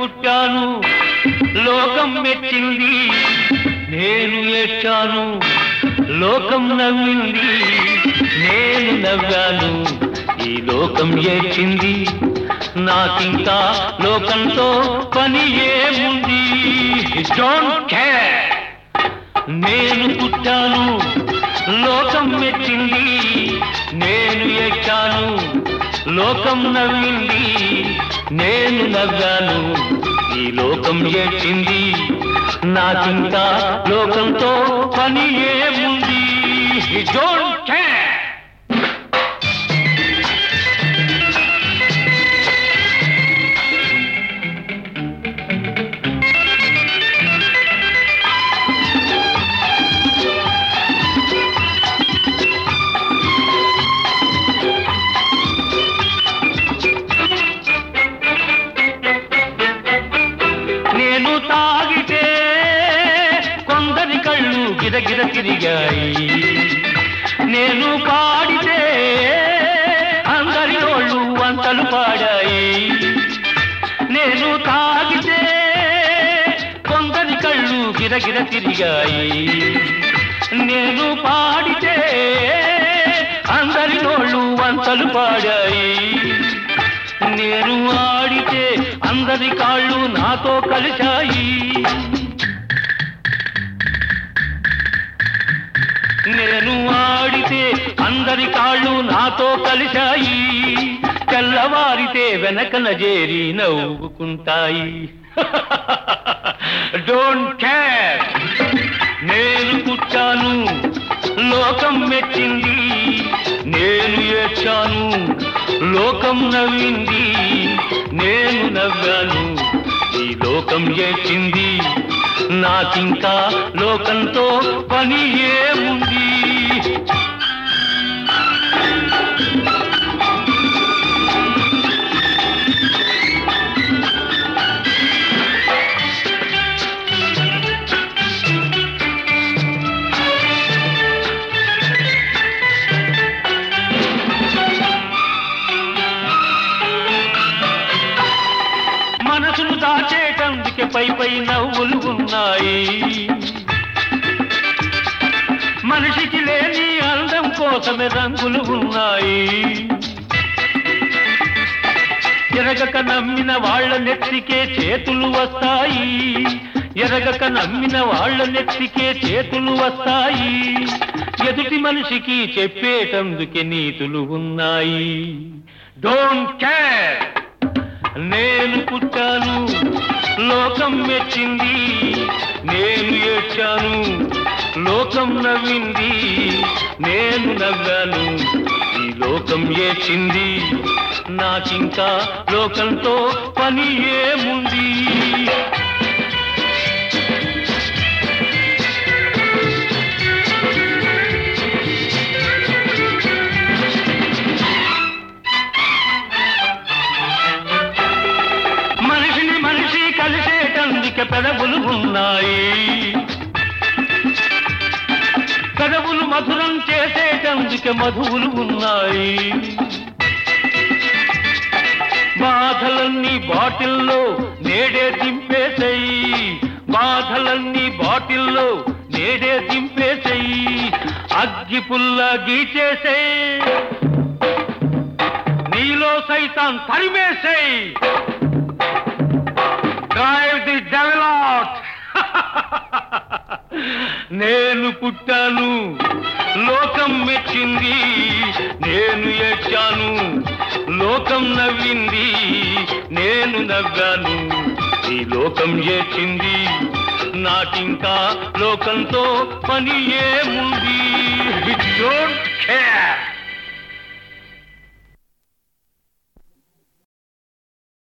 పుట్టాను. లోకం మెచ్చింది. నేను ఏడ్చాను. లోకం నవ్వింది. నేను నవ్వాను. ఈ లోకం ఏడ్చింది. నాకింకా లోకంతో పని ఏముంది? డోంట్ కేర్ నేను పుట్టాను. లోకం మెచ్చింది. నేను ఎక్కాను లోకం నవ్వింది నేను నవ్వాను. ఈ లోకం ఏడ్చింది నాకింకా లోకంతో పని ఏముంది? డోంట్ గిరగిర తిరిగాయి నేను పాడితే అందరి నోళ్ళు వంతలు పాడాయి. నేను తాగితే కొందరి కళ్ళు గిరగిర తిరిగాయి. నేను పాడితే అందరి నోళ్ళు వంతలు పాడాయి. నేను ఆడితే అందరి కాళ్ళు నాతో కలిశాయి. నాతో కలిశాయి. తెల్లవారితే వెనకన చేరి నవ్వుకుంటాయి. డోంట్ కేర్ నేను పుట్టాను లోకం మెచ్చింది. నేను ఏడ్చాను లోకం నవ్వింది. నేను నవ్వాను ఈ లోకం ఏడ్చింది. నాకింకా లోకంతో పని ఏముంది? దాచేటందుకే పై పై నవ్వులు ఉన్నాయి. మనిషికి లేని అందం కోసమే రంగులు ఉన్నాయి. ఎరగక నమ్మిన వాళ్ళ నెత్తికే చేతులు వస్తాయి. ఎరగక నమ్మిన వాళ్ళ నెత్తికే చేతులు వస్తాయి. ఎదుటి మనిషికి చెప్పేటందుకే నీతులు ఉన్నాయి. డోంట్ కేర్ నేను పుట్టాను లోకం మెచ్చింది. నేను ఏడ్చాను లోకం నవ్వింది. నేను నవ్వాను ఈ లోకం ఏడ్చింది. నాకింకా లోకంతో పని ఏముంది? ఇక పెదవులు ఉన్నాయి. పెదవులు మధురం చేసేటందుకే మధువులు ఉన్నాయి. బాధలన్నీ బాటిల్లో నేడే దింపేసేయి. బాధలన్నీ బాటిల్లో నేడే దింపేసేయి. అగ్గి పుల్ల గీచేసేయి. నీలో సైతం తరిమేసేయి. నేను పుట్టాను లోకం మెచ్చింది నేను ఏడ్చాను లోకం నవ్వింది నేను నవ్వాను. ఈ లోకం ఏడ్చింది నాకింకా లోకంతో పని ఏముంది? Don't care.